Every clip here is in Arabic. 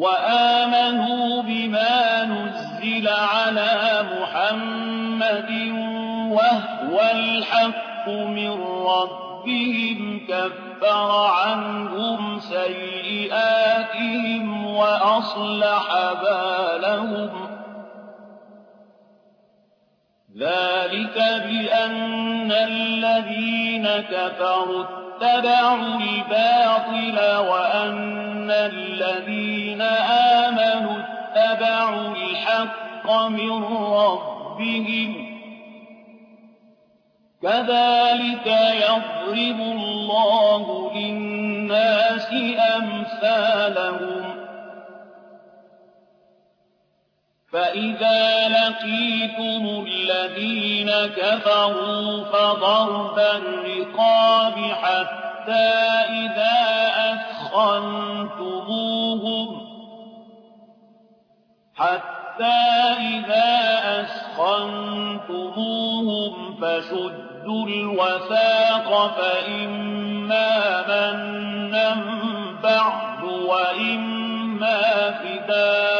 وآمنوا بما نزل على محمد وهو الحق من ربهم كفر عنهم سيئاتهم وأصلح بالهم. ذلك بأن الذين كفروا اتبعوا الباطل وأن الذين آمنوا اتبعوا الحق من ربهم. كذلك يضرب الله للناس أمثالهم. فإذا لقيتم الذين كفروا فضرب الرقاب حتى إذا أثخنتموهم حتى إذا أثخنتموهم فشدوا الوثاق فإما منا بعد وإما فداء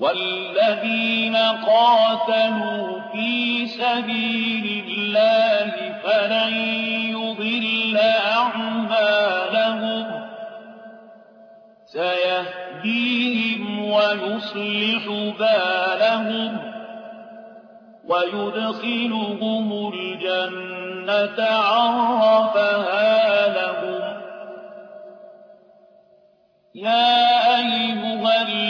والذين قاتلوا في سبيل الله فلن يضل أعمالهم. سيهديهم ويصلح بالهم ويدخلهم الجنة عرفها لهم. يا أيها الذين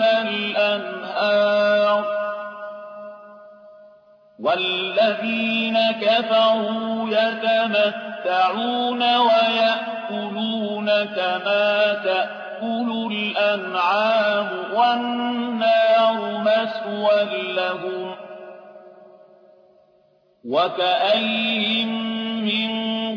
تحتها الأنهار والذين كفروا يتمتعون ويأكلون كما تأكل الأنعام والنار مسوى لهم وكأين من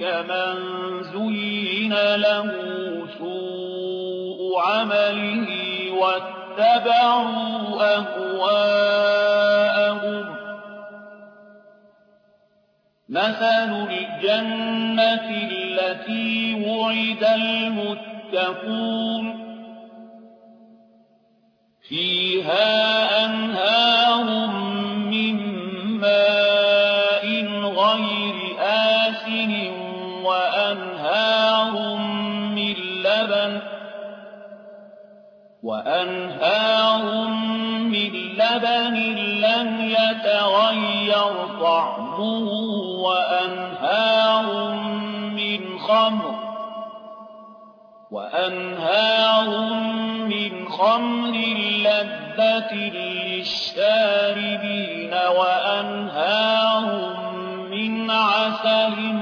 كمن زين له سوء عمله واتبعوا أهواءهم. مثل الجنة التي وعد المتقون. فيها أنهار آسن وأنهار من لبن وأنهار من لبن لم يتغير طعمه وأنهار من خمر وأنهار من خمر لذة للشاربين وأنهار من عسل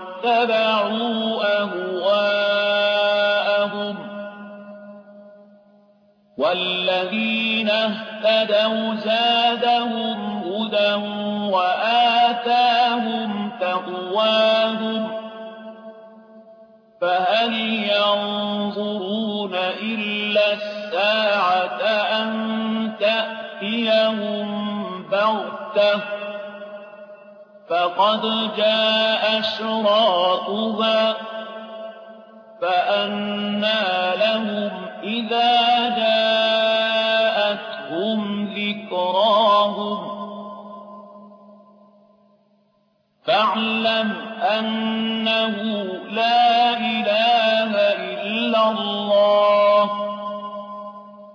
واتبعوا أهواءهم. والذين اهتدوا زادهم هدى وآتاهم تقواهم. فهل ينظرون إلا الساعة أن تأتيهم بغتة؟ فقد جاء أشراطها فأنى لهم إذا جاءتهم ذكراهم. فاعلم أنه لا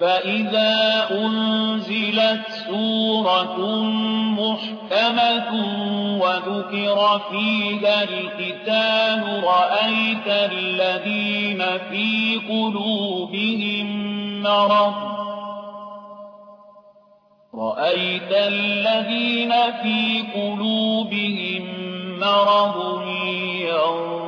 فإذا أنزلت سورة محكمة وذكر فيها القتال رأيت الذين في قلوبهم مرض. رأيت الذين في قلوبهم مرض ينظرون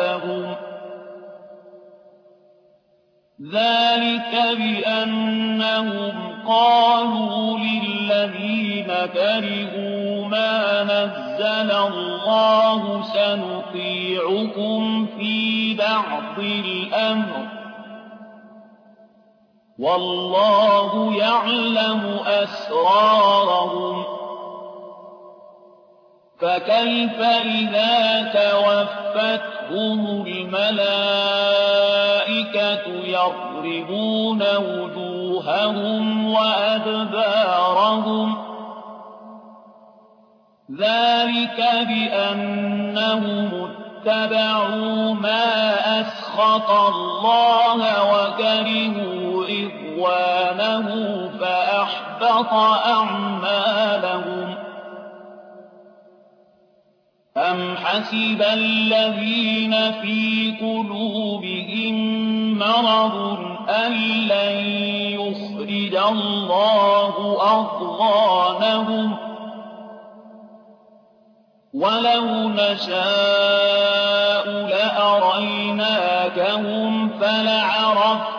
لهم ذلك بأنهم قالوا للذين كرهوا ما نزل الله سنطيعكم في بعض الأمر. والله يعلم أسرارهم. فكيف إذا توفتهم الملائكة يضربون وجوههم وأدبارهم؟ ذلك بأنهم اتبعوا ما أسخط الله وكرهوا إخوانه فأحبط أعمالهم. أم حسب الذين في قلوبهم مرض أن لن يخرج الله أضغانهم ولو نشاء لأريناكهم فلعرفتهم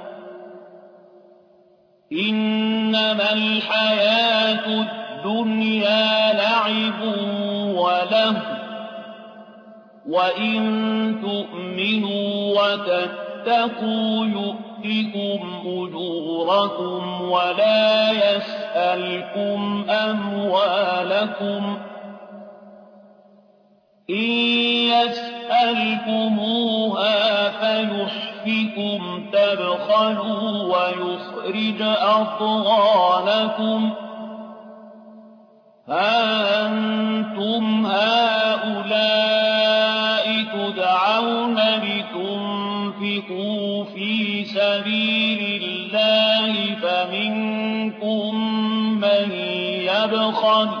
إنما الحياة الدنيا لعب وله وإن تؤمنوا وتتقوا يؤتكم أجوركم ولا يسألكم أموالكم إن يسألكموها فيحفكم تبخلوا ويخرج أضغانكم ها أنتم هؤلاء تدعون لتنفقوا في سبيل الله فمنكم من يبخل